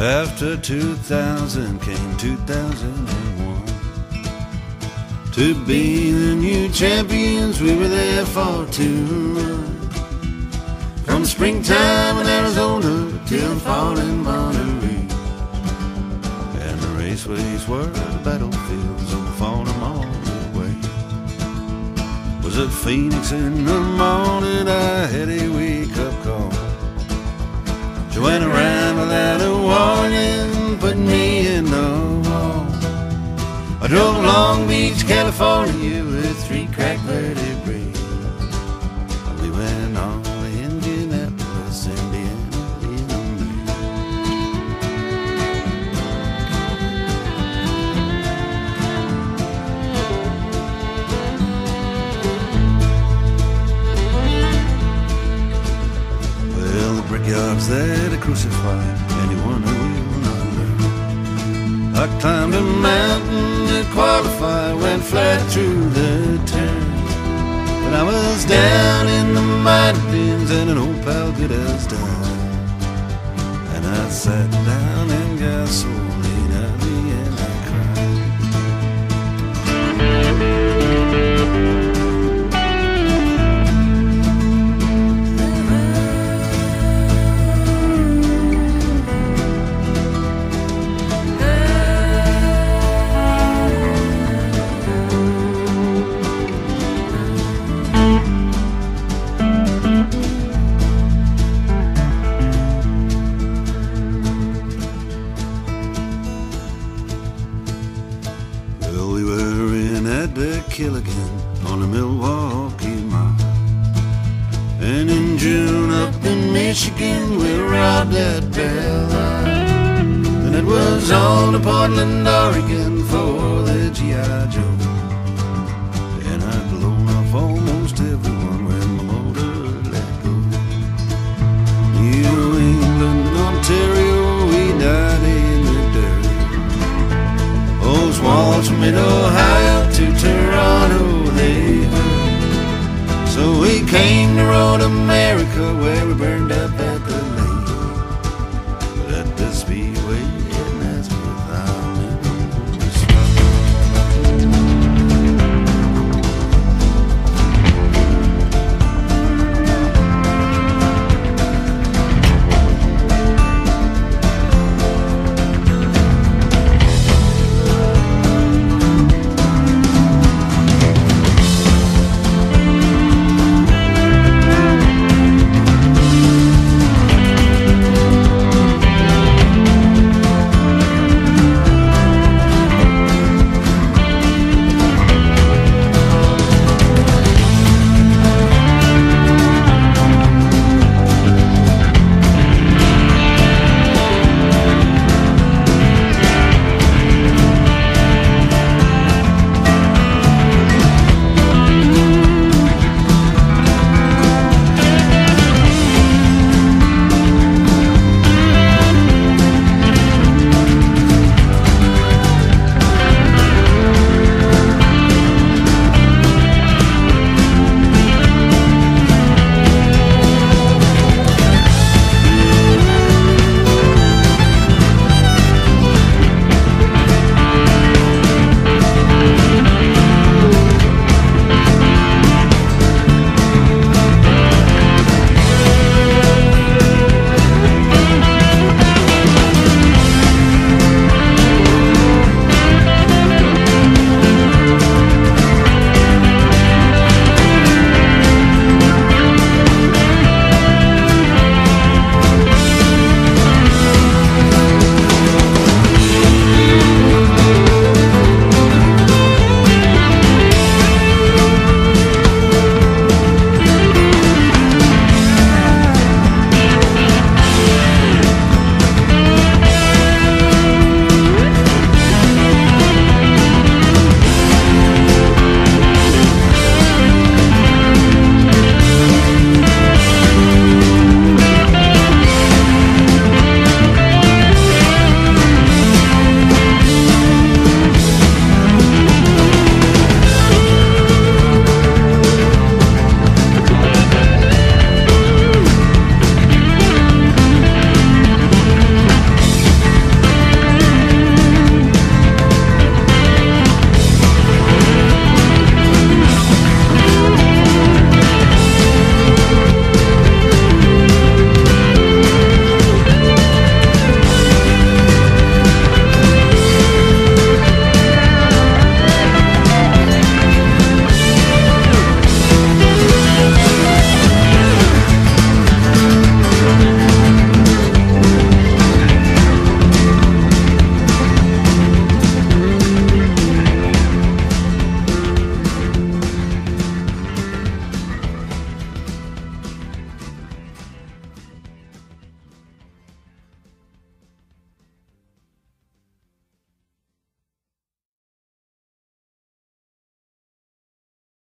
After 2000 came 2001. To be the new champions, we were there for two months. From springtime in Arizona till fall in Monterey. And the raceways were the battlefields of falling all the way. Was at Phoenix in the morning, I had a wake up call. Joanna drove Long Beach, California with three cracked vertebrae. We went on to Indianapolis, Indiana, in Well, the brickyard's there to crucify anyone who will not learn. I climbed a mountain to qualify, went flat through the turn. But I was down in the mountains and an old pal good as died. And I sat down and got Milwaukee and in June up in Michigan we robbed that bell. And it was on to Portland, Oregon for the G.I. Joe. And I'd blown off almost everyone when my motor let go. New England, Ontario, we died in the dirt. Those walls from mid-Ohio came to road America where we burned up